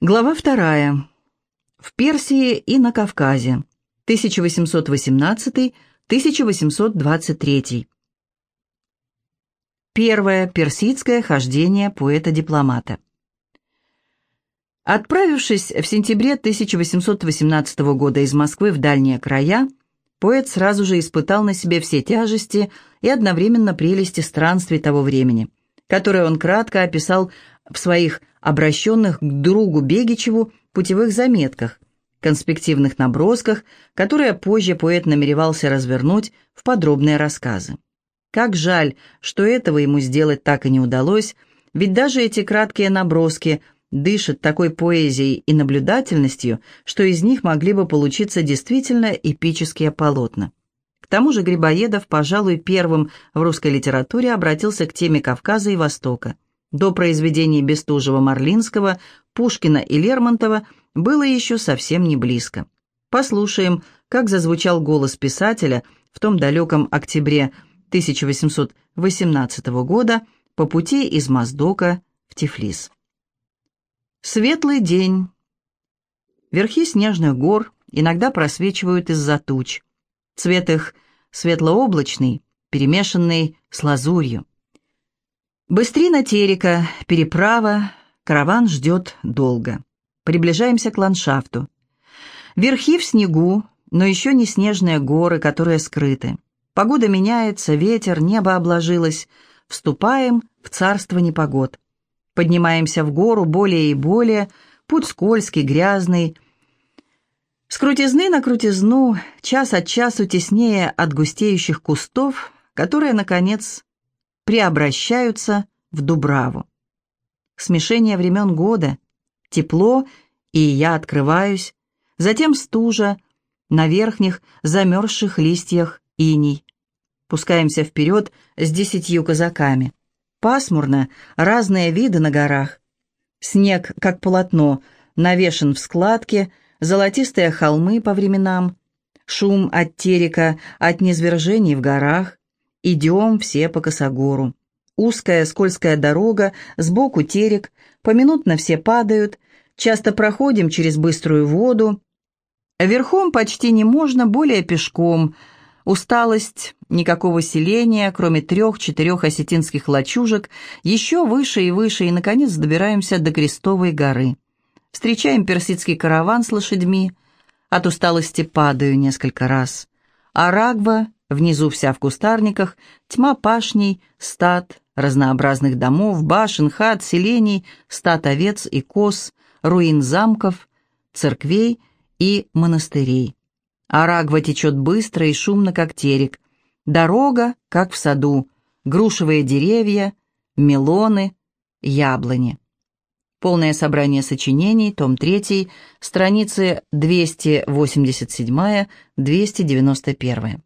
Глава вторая. В Персии и на Кавказе. 1818-1823. Первое персидское хождение поэта-дипломата. Отправившись в сентябре 1818 года из Москвы в дальние края, поэт сразу же испытал на себе все тяжести и одновременно прелести странствий того времени, которые он кратко описал в своих обращенных к другу Бегичеву путевых заметках, конспективных набросках, которые позже поэт намеревался развернуть в подробные рассказы. Как жаль, что этого ему сделать так и не удалось, ведь даже эти краткие наброски дышат такой поэзией и наблюдательностью, что из них могли бы получиться действительно эпические полотна. К тому же Грибоедов, пожалуй, первым в русской литературе обратился к теме Кавказа и Востока – до произведений Бестужева-Марлинского, Пушкина и Лермонтова было еще совсем не близко. Послушаем, как зазвучал голос писателя в том далеком октябре 1818 года по пути из Моздока в Тифлис. Светлый день. Верхи снежных гор иногда просвечивают из-за туч. Цвет их светлооблачный, перемешанный с лазурью. Быстрина Терека, переправа, караван ждет долго. Приближаемся к ландшафту. Верхи в снегу, но еще не снежные горы, которые скрыты. Погода меняется, ветер, небо обложилось. Вступаем в царство непогод. Поднимаемся в гору более и более, путь скользкий, грязный. С крутизны на крутизну, час от часу теснее от густеющих кустов, которые, наконец, преобращаются в Дубраву. Смешение времен года, тепло, и я открываюсь, затем стужа, на верхних замерзших листьях иней. Пускаемся вперед с десятью казаками. Пасмурно, разные виды на горах. Снег, как полотно, навешен в складке, золотистые холмы по временам, шум от терека, от низвержений в горах, Идем все по косогору. Узкая скользкая дорога, сбоку терек, поминутно все падают, часто проходим через быструю воду. Верхом почти не можно, более пешком. Усталость, никакого селения, кроме трех-четырех осетинских лачужек, еще выше и выше, и, наконец, добираемся до Крестовой горы. Встречаем персидский караван с лошадьми. От усталости падаю несколько раз. Арагва Внизу вся в кустарниках, тьма пашней, стад, разнообразных домов, башен, хат, селений, стад овец и коз, руин замков, церквей и монастырей. Арагва течет быстро и шумно, как терек. Дорога, как в саду, грушевые деревья, мелоны, яблони. Полное собрание сочинений, том 3, страницы 287-291.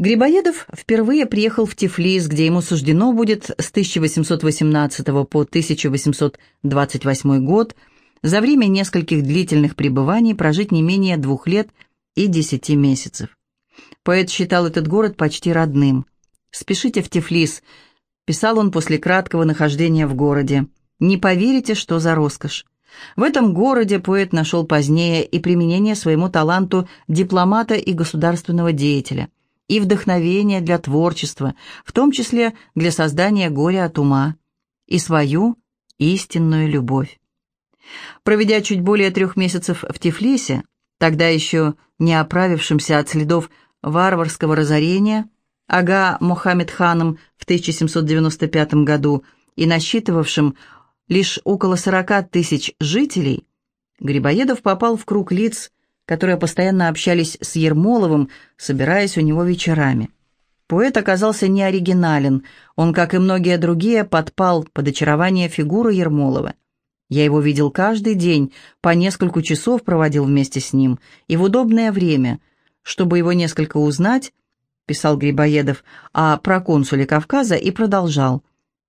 Грибоедов впервые приехал в Тифлис, где ему суждено будет с 1818 по 1828 год за время нескольких длительных пребываний прожить не менее двух лет и десяти месяцев. Поэт считал этот город почти родным. «Спешите в Тифлис», — писал он после краткого нахождения в городе. «Не поверите, что за роскошь. В этом городе поэт нашел позднее и применение своему таланту дипломата и государственного деятеля — и вдохновение для творчества, в том числе для создания горя от ума, и свою истинную любовь. Проведя чуть более трех месяцев в Тифлисе, тогда еще не оправившимся от следов варварского разорения, Ага Мохаммед-ханом в 1795 году и насчитывавшим лишь около 40 тысяч жителей, Грибоедов попал в круг лиц, которые постоянно общались с Ермоловым, собираясь у него вечерами. Поэт оказался не оригинален, он, как и многие другие, подпал под очарование фигуры Ермолова. Я его видел каждый день, по несколько часов проводил вместе с ним, и в удобное время, чтобы его несколько узнать, писал Грибоедов о проконсуле Кавказа и продолжал.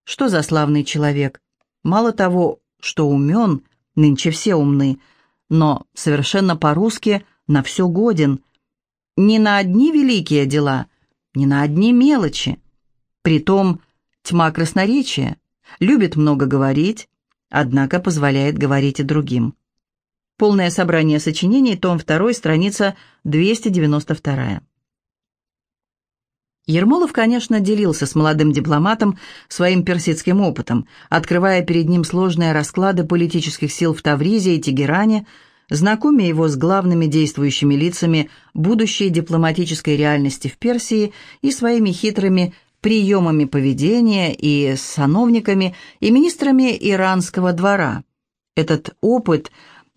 Что за славный человек? Мало того, что умен, нынче все умны, но совершенно по-русски на все годен. Не на одни великие дела, не на одни мелочи. Притом тьма красноречия, любит много говорить, однако позволяет говорить и другим. Полное собрание сочинений, том 2, страница 292. Ермолов, конечно, делился с молодым дипломатом своим персидским опытом, открывая перед ним сложные расклады политических сил в Тавризе и Тегеране, знакомя его с главными действующими лицами будущей дипломатической реальности в Персии и своими хитрыми приемами поведения и с сановниками и министрами иранского двора. Этот опыт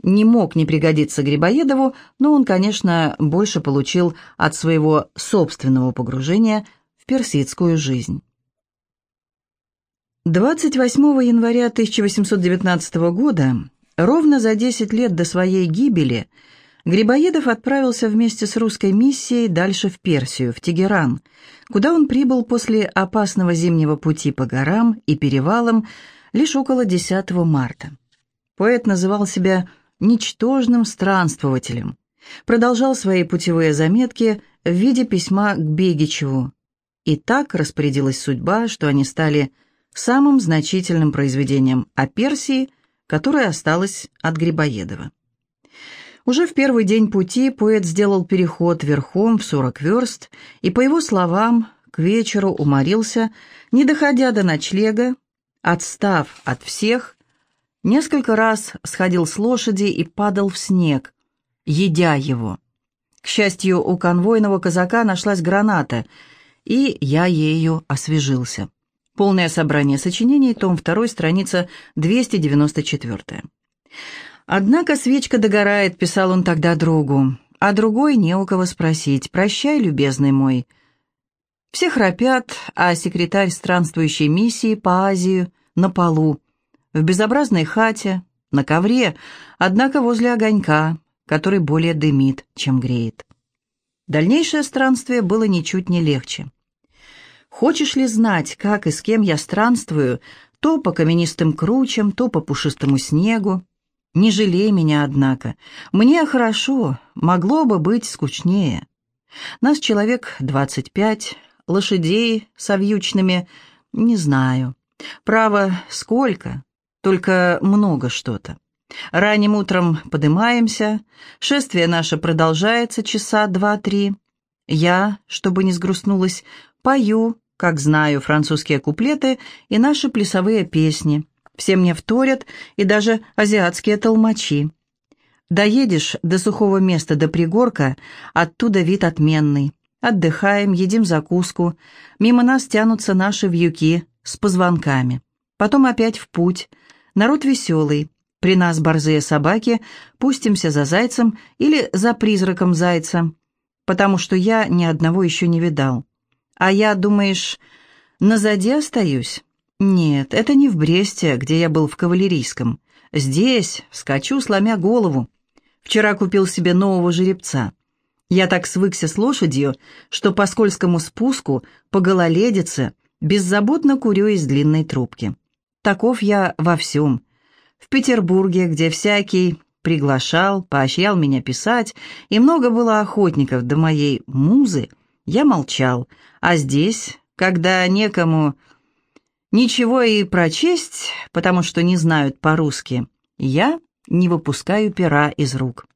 не мог не пригодиться Грибоедову, но он, конечно, больше получил от своего собственного погружения в персидскую жизнь. 28 января 1819 года, ровно за 10 лет до своей гибели, Грибоедов отправился вместе с русской миссией дальше в Персию, в Тегеран, куда он прибыл после опасного зимнего пути по горам и перевалам лишь около 10 марта. Поэт называл себя ничтожным странствователем, продолжал свои путевые заметки в виде письма к Бегичеву. И так распорядилась судьба, что они стали самым значительным произведением о Персии, которое осталось от Грибоедова. Уже в первый день пути поэт сделал переход верхом в 40 верст и, по его словам, к вечеру уморился, не доходя до ночлега, отстав от всех, несколько раз сходил с лошади и падал в снег, едя его. К счастью, у конвойного казака нашлась граната, и я ею освежился. Полное собрание сочинений, том 2, страница 294. «Однако свечка догорает», — писал он тогда другу, а другой не у кого спросить. «Прощай, любезный мой». Все храпят, а секретарь странствующей миссии по Азии на полу, в безобразной хате, на ковре, однако возле огонька, который более дымит, чем греет. Дальнейшее странствие было ничуть не легче. Хочешь ли знать, как и с кем я странствую, то по каменистым кручам, то по пушистому снегу, не жалей меня, однако. Мне хорошо, могло бы быть скучнее. Нас человек двадцать пять, лошадей с вьючными, не знаю. Право, сколько, только много что-то. Ранним утром подымаемся, шествие наше продолжается часа два-три. Я, чтобы не сгрустнулась, пою, как знаю, французские куплеты и наши плясовые песни. Все мне вторят, и даже азиатские толмачи. Доедешь до сухого места, до пригорка, оттуда вид отменный. Отдыхаем, едим закуску. Мимо нас тянутся наши вьюки с позвонками. Потом опять в путь. Народ веселый. При нас борзые собаки. Пустимся за зайцем или за призраком зайца. Потому что я ни одного еще не видал. А я, думаешь, назади остаюсь? Нет, это не в Бресте, где я был в кавалерийском. Здесь, скачу, сломя голову. Вчера купил себе нового жеребца. Я так свыкся с лошадью, что по скользкому спуску, по гололедице, беззаботно курю из длинной трубки. Таков я во всем. В Петербурге, где всякий приглашал, поощрял меня писать, и много было охотников до моей музы, я молчал, а здесь, когда некому Ничего и прочесть, потому что не знают по-русски. Я не выпускаю пера из рук.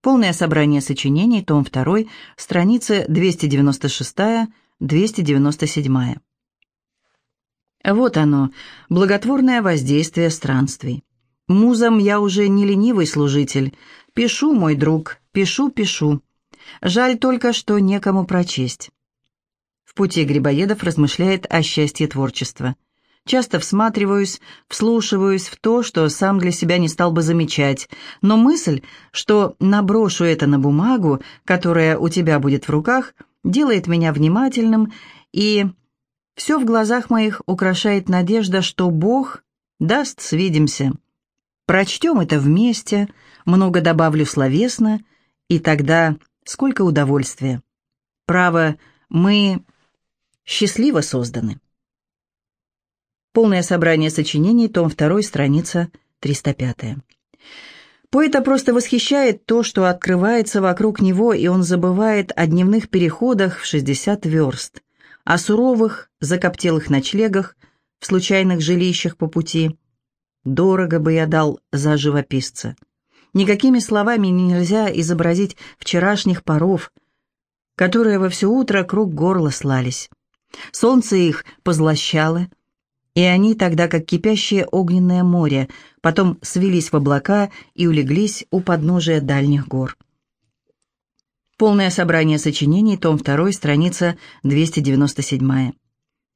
Полное собрание сочинений, том 2, страницы 296-297. Вот оно, благотворное воздействие странствий. Музам я уже не ленивый служитель. Пишу, мой друг, пишу, пишу. Жаль только, что некому прочесть. В пути Грибоедов размышляет о счастье творчества. Часто всматриваюсь, вслушиваюсь в то, что сам для себя не стал бы замечать, но мысль, что наброшу это на бумагу, которая у тебя будет в руках, делает меня внимательным, и все в глазах моих украшает надежда, что Бог даст свидимся. Прочтем это вместе, много добавлю словесно, и тогда сколько удовольствия. Право, мы счастливо созданы. Полное собрание сочинений, том 2, страница 305. Поэта просто восхищает то, что открывается вокруг него, и он забывает о дневных переходах в 60 верст, о суровых, закоптелых ночлегах в случайных жилищах по пути. Дорого бы я дал за живописца. Никакими словами нельзя изобразить вчерашних паров, которые во все утро круг горла слались. Солнце их позлощало, и они тогда, как кипящее огненное море, потом свелись в облака и улеглись у подножия дальних гор. Полное собрание сочинений, том 2, страница 297.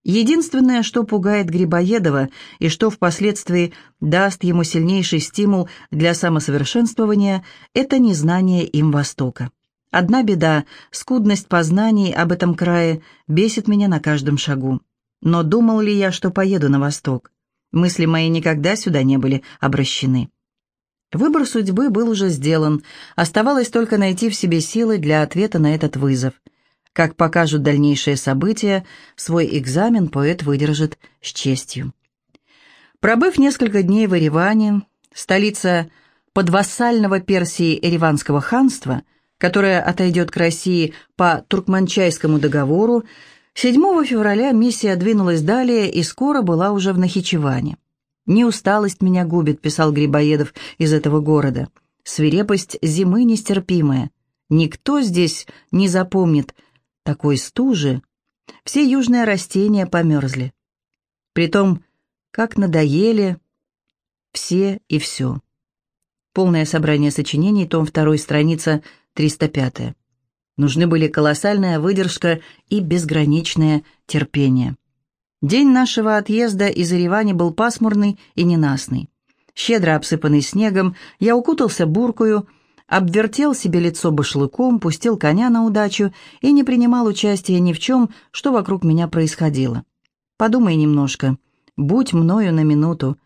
Единственное, что пугает Грибоедова и что впоследствии даст ему сильнейший стимул для самосовершенствования, это незнание им Востока. Одна беда – скудность познаний об этом крае бесит меня на каждом шагу. Но думал ли я, что поеду на восток? Мысли мои никогда сюда не были обращены. Выбор судьбы был уже сделан, оставалось только найти в себе силы для ответа на этот вызов. Как покажут дальнейшие события, свой экзамен поэт выдержит с честью. Пробыв несколько дней в Ереване, столица подвассального Персии Ереванского ханства, которое отойдет к России по Туркманчайскому договору, 7 февраля миссия двинулась далее и скоро была уже в Нахичеване. «Не усталость меня губит», — писал Грибоедов из этого города. «Свирепость зимы нестерпимая. Никто здесь не запомнит такой стужи. Все южные растения померзли. Притом, как надоели все и все». Полное собрание сочинений, том 2, страница 305. Нужны были колоссальная выдержка и безграничное терпение. День нашего отъезда из Еревани был пасмурный и ненастный. Щедро обсыпанный снегом, я укутался буркою, обвертел себе лицо башлыком, пустил коня на удачу и не принимал участия ни в чем, что вокруг меня происходило. Подумай немножко, будь мною на минуту,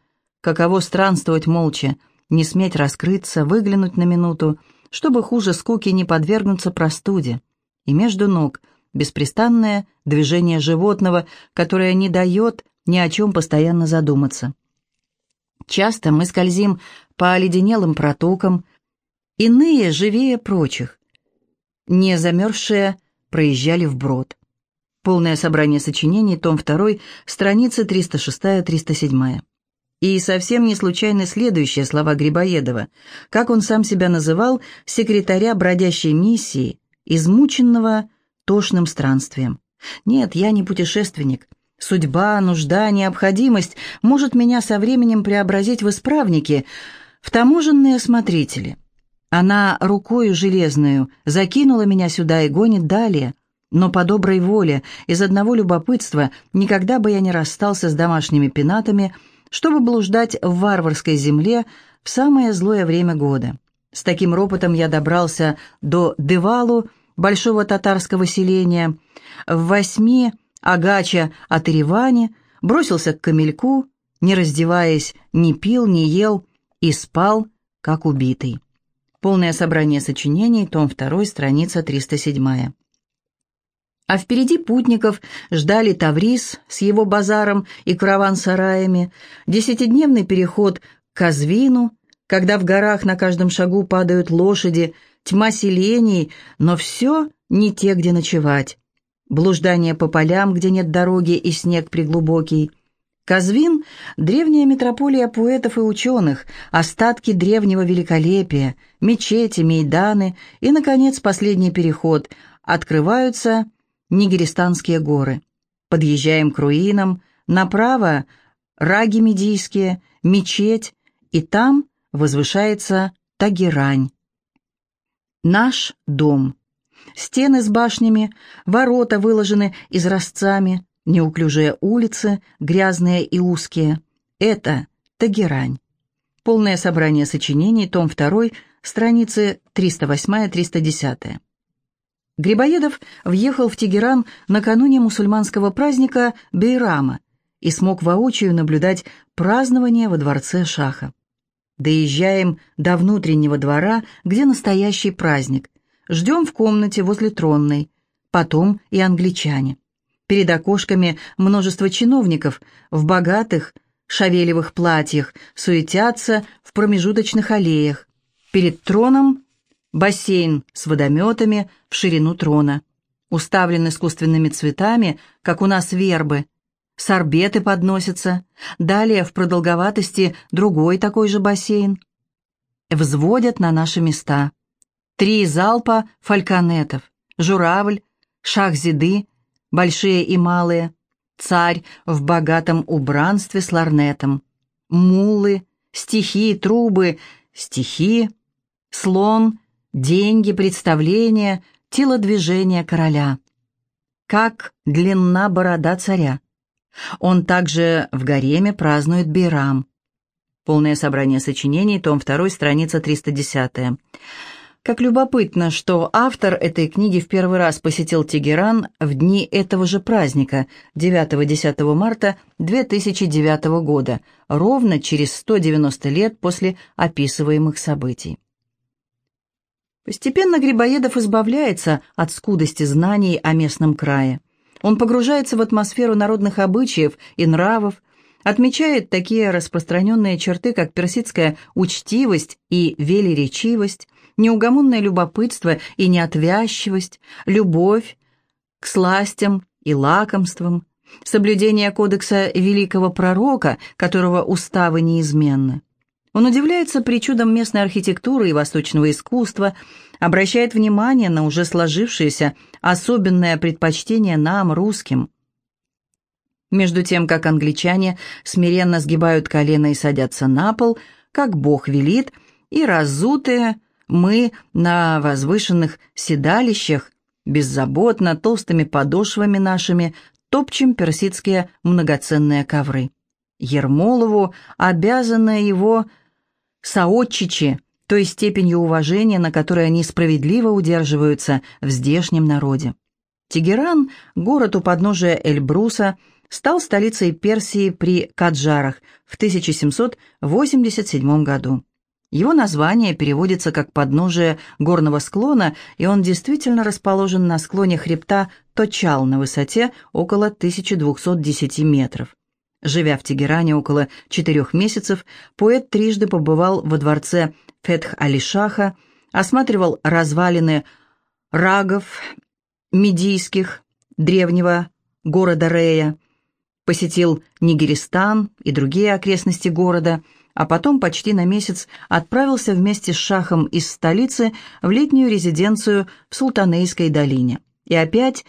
каково странствовать молча, не сметь раскрыться, выглянуть на минуту, чтобы хуже скуки не подвергнуться простуде. И между ног беспрестанное движение животного, которое не дает ни о чем постоянно задуматься. Часто мы скользим по оледенелым протокам, иные живее прочих. Не замерзшие проезжали вброд. Полное собрание сочинений, том 2, страницы 306-307. И совсем не случайны следующие слова Грибоедова, как он сам себя называл, секретаря бродящей миссии, измученного тошным странствием. Нет, я не путешественник. Судьба, нужда, необходимость может меня со временем преобразить в исправники, в таможенные смотрители. Она рукою железную закинула меня сюда и гонит далее, но по доброй воле, из одного любопытства, никогда бы я не расстался с домашними пенатами – чтобы блуждать в варварской земле в самое злое время года. С таким ропотом я добрался до Девалу, большого татарского селения, в восьми Агача от Еревани, бросился к камельку, не раздеваясь, не пил, не ел и спал, как убитый. Полное собрание сочинений, том 2, страница 307. А впереди путников ждали Таврис с его базаром и караван-сараями, десятидневный переход к Казвину, когда в горах на каждом шагу падают лошади, тьма селений, но все не те, где ночевать. Блуждание по полям, где нет дороги и снег приглубокий. Казвин — древняя метрополия поэтов и ученых, остатки древнего великолепия, мечети, мейданы и, наконец, последний переход. Открываются Нигеристанские горы. Подъезжаем к руинам, направо – раги медийские, мечеть, и там возвышается Тагерань. Наш дом. Стены с башнями, ворота выложены изразцами, неуклюжие улицы, грязные и узкие. Это Тагерань. Полное собрание сочинений, том 2, страницы 308-310. Грибоедов въехал в Тегеран накануне мусульманского праздника Бейрама и смог воочию наблюдать празднование во дворце Шаха. Доезжаем до внутреннего двора, где настоящий праздник. Ждем в комнате возле тронной. Потом и англичане. Перед окошками множество чиновников в богатых шавелевых платьях суетятся в промежуточных аллеях. Перед троном бассейн с водометами в ширину трона, уставлен искусственными цветами, как у нас вербы. Сорбеты подносятся, далее в продолговатости другой такой же бассейн. Взводят на наши места. Три залпа фальконетов, журавль, шахзиды, большие и малые, царь в богатом убранстве с ларнетом, мулы, стихи, трубы, стихи, слон, деньги, представления, телодвижение короля. Как длинна борода царя. Он также в гареме празднует Бирам. Полное собрание сочинений, том 2, страница 310. Как любопытно, что автор этой книги в первый раз посетил Тегеран в дни этого же праздника, 9-10 марта 2009 года, ровно через 190 лет после описываемых событий. Постепенно Грибоедов избавляется от скудости знаний о местном крае. Он погружается в атмосферу народных обычаев и нравов, отмечает такие распространенные черты, как персидская учтивость и велеречивость, неугомонное любопытство и неотвязчивость, любовь к сластям и лакомствам, соблюдение кодекса великого пророка, которого уставы неизменны. Он удивляется причудам местной архитектуры и восточного искусства, обращает внимание на уже сложившееся особенное предпочтение нам, русским. Между тем, как англичане смиренно сгибают колено и садятся на пол, как Бог велит, и разутые, мы на возвышенных седалищах, беззаботно толстыми подошвами нашими, топчем персидские многоценные ковры. Ермолову обязаны его соотчичи, той степенью уважения, на которой они справедливо удерживаются в здешнем народе. Тегеран, город у подножия Эльбруса, стал столицей Персии при Каджарах в 1787 году. Его название переводится как «подножие горного склона», и он действительно расположен на склоне хребта Точал на высоте около 1210 метров. Живя в Тегеране около четырех месяцев, поэт трижды побывал во дворце Фетх-Али-Шаха, осматривал развалины рагов, медийских, древнего города Рея, посетил Нигеристан и другие окрестности города – а потом почти на месяц отправился вместе с шахом из столицы в летнюю резиденцию в Султанейской долине. И опять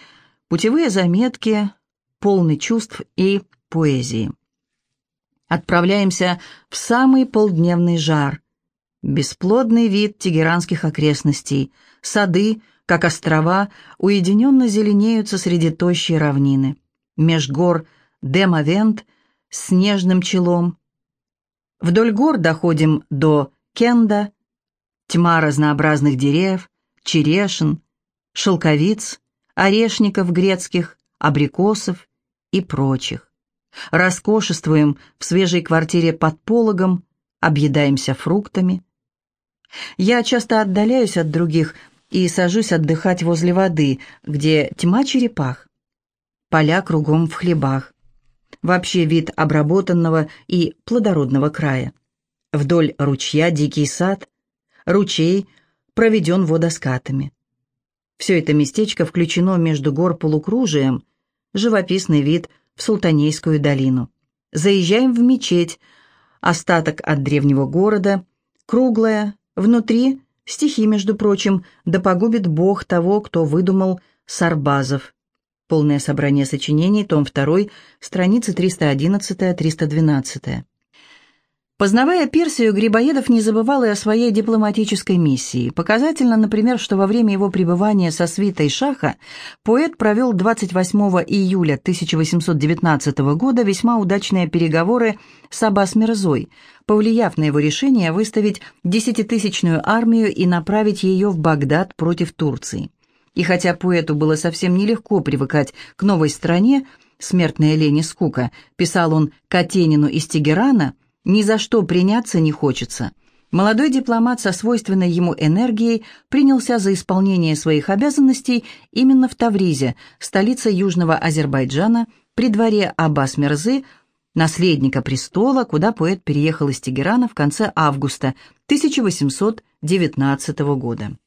путевые заметки, полный чувств и поэзии. Отправляемся в самый полдневный жар. Бесплодный вид тегеранских окрестностей, сады, как острова, уединенно зеленеются среди тощей равнины. Меж гор Демавент с снежным челом, Вдоль гор доходим до Кенда, тьма разнообразных деревьев, черешин, шелковиц, орешников грецких, абрикосов и прочих. Роскошествуем в свежей квартире под пологом, объедаемся фруктами. Я часто отдаляюсь от других и сажусь отдыхать возле воды, где тьма черепах. Поля кругом в хлебах вообще вид обработанного и плодородного края. Вдоль ручья дикий сад, ручей проведен водоскатами. Все это местечко включено между гор полукружием, живописный вид в Султанейскую долину. Заезжаем в мечеть, остаток от древнего города, круглая, внутри стихи, между прочим, да погубит Бог того, кто выдумал Сарбазов. Полное собрание сочинений, том 2, страницы 311-312. Познавая Персию, Грибоедов не забывал и о своей дипломатической миссии. Показательно, например, что во время его пребывания со свитой Шаха поэт провел 28 июля 1819 года весьма удачные переговоры с Аббас Мирзой, повлияв на его решение выставить десятитысячную армию и направить ее в Багдад против Турции. И хотя поэту было совсем нелегко привыкать к новой стране, смертная лень и скука, писал он Катенину из Тегерана, ни за что приняться не хочется. Молодой дипломат со свойственной ему энергией принялся за исполнение своих обязанностей именно в Тавризе, столице Южного Азербайджана, при дворе Аббас Мерзы, наследника престола, куда поэт переехал из Тегерана в конце августа 1819 года.